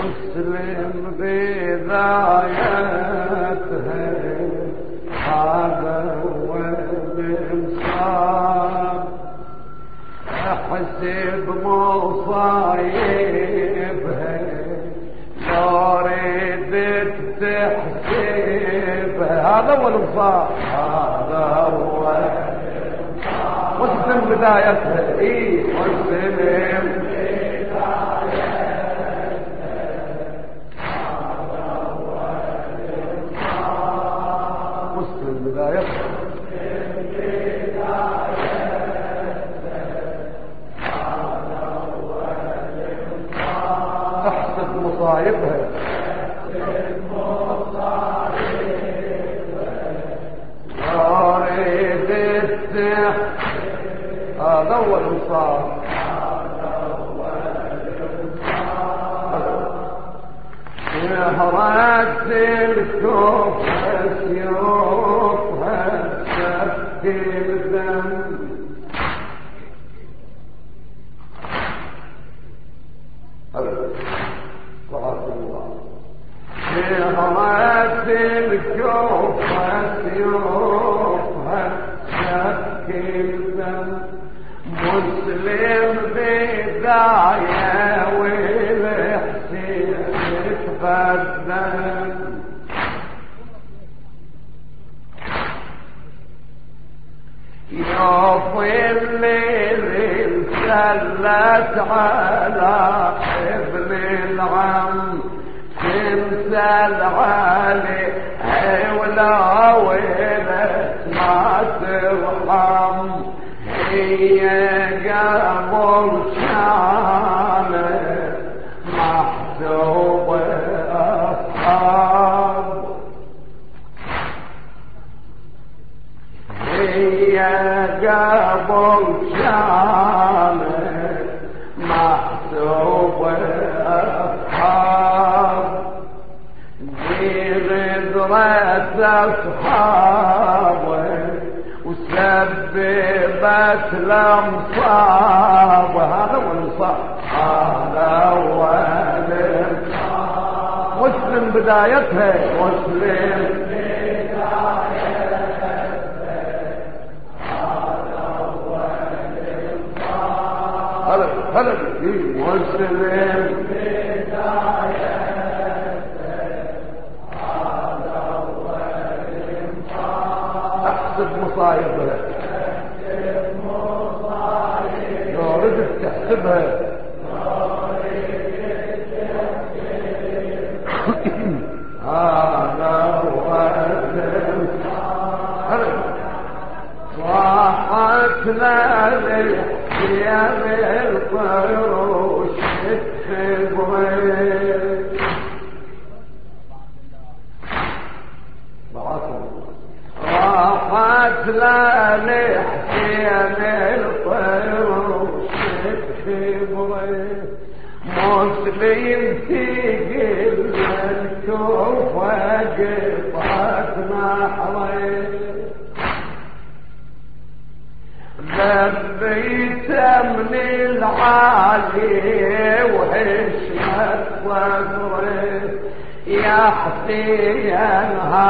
مسلم بدايتها هذا هو الانصاف احسب مصايبها لو ردت تحسبها هذا هو الانصاف هذا هو مسلم بدايتها اي مسلم هذا هو الانصاف شهرت الكفر يا ظل سلت على ابن العم تمثل علي ولا ولت ما ترحم هي قبل شامل وسببت الأمصاب هذا هو الانصاب هذا هو مسلم بدايتها مسلم هلا مسلم لنا يا بالفروش تحبوي راحت لنحكي بالفروش تحبوي مسلم تقل الكوفة العالي وحشمت صدري يا حسينها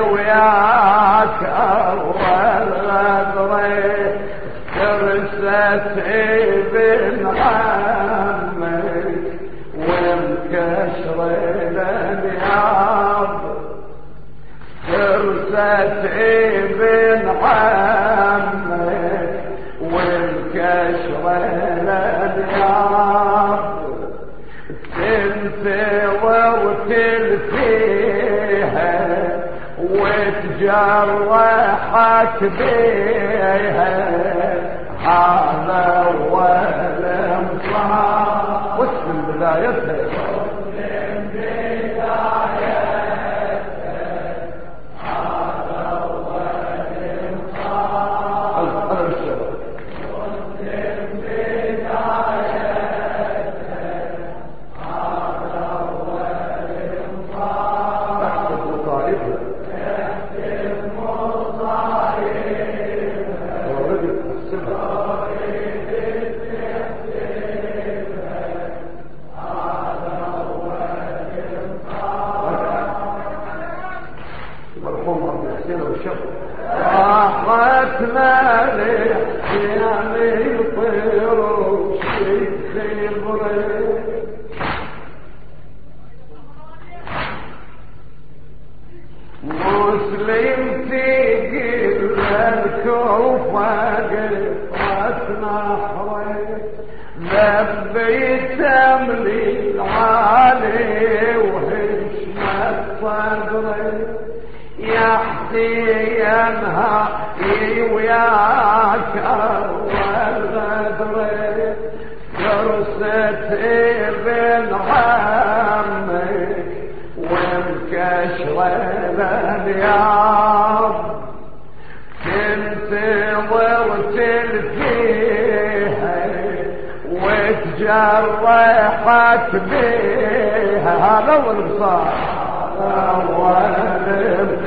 وياك اول غدري ترست ابن عمك وانكشر الانياب ترست ابن عمك وتجرحك بيها. هذا هو الانصاف واسم بدايتها راحتنا لحيام الطير في بريد مسلم تقل الكوفة قطرة نهري لبيت أملي العالي. حسينها وياك اول غدر درست ابن عمك ومكشر اليوم تنتظر تلفيها وتجرحت بيها هو البصار احسب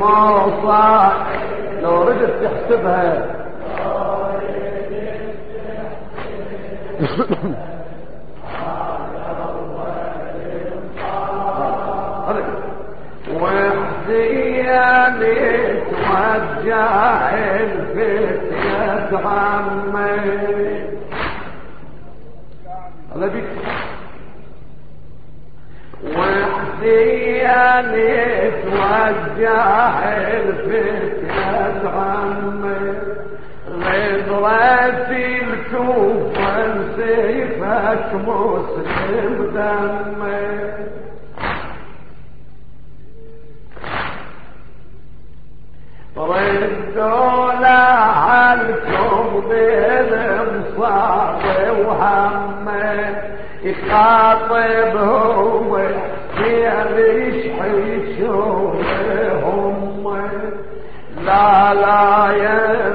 ما صار لو ردت تحسبها وحزيني توجع الفتية عمي هذا بيك وحزيني توجع الفتية عمي. غدرة الكوفة سيفك مسلم دمي. ردوا لعنكم بالمصاب وهمه يخاطبهم يليش حيشوفهم لا لا يا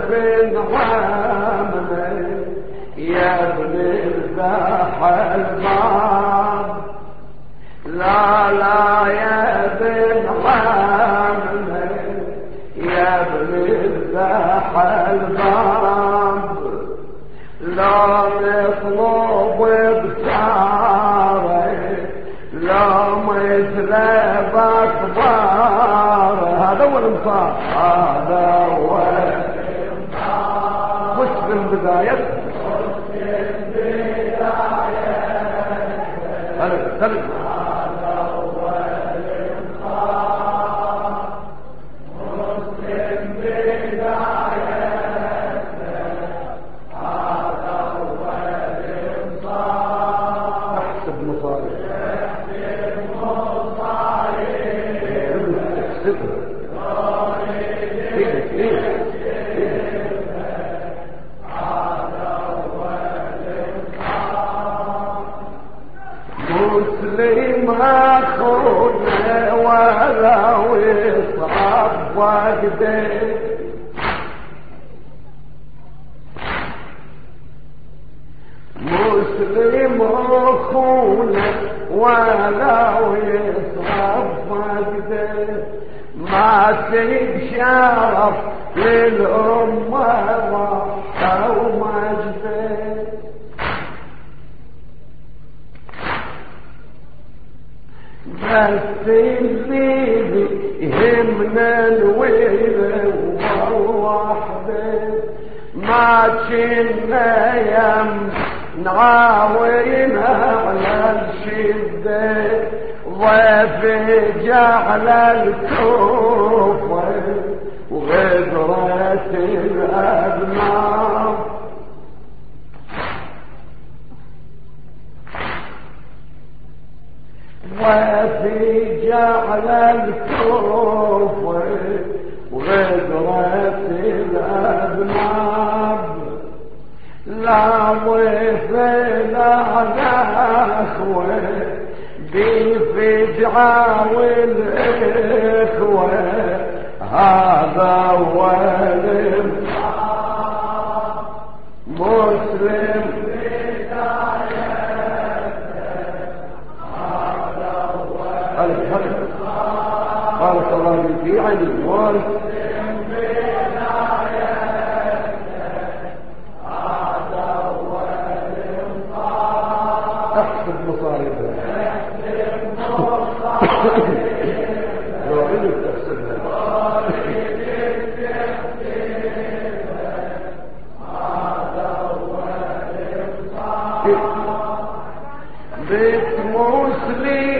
مثل باخبار هذا هو الانصار هذا هو مسلم بداية. هلا هلا يصعب وقته مسلم اخونا ولو يصعب وقته ما تنشرف للأمة أو مجده بس اللي يهمنا الويل وحده ما كنا يم نعاون على الشدة. ضيف جعل الكفر أخوة بفجعة والإخوة هذا هو مسلم بارك الله في علي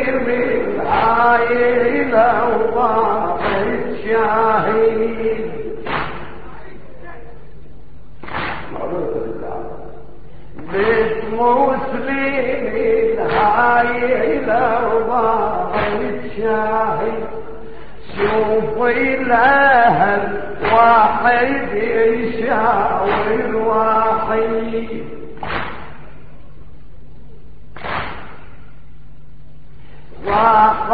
مسلم إسرائيل وضاعت شاهد بيت مسلمين هاي وضاعت شاهد شوف الاهل واحد يشاور واحد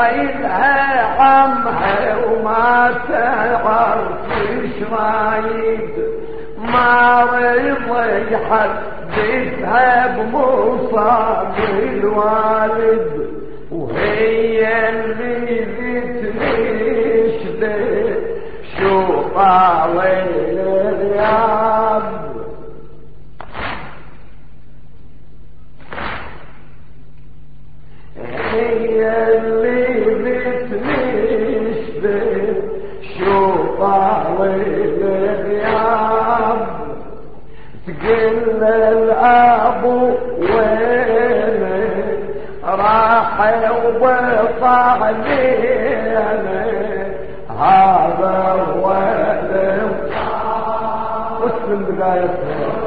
وقيلها عمها وما تعرف إيش رايد ما رضي حدثها بمصاب الوالد وهي اللي بتنشده شو طاويل الابو وينه راح علينا هذا بس من بدايتها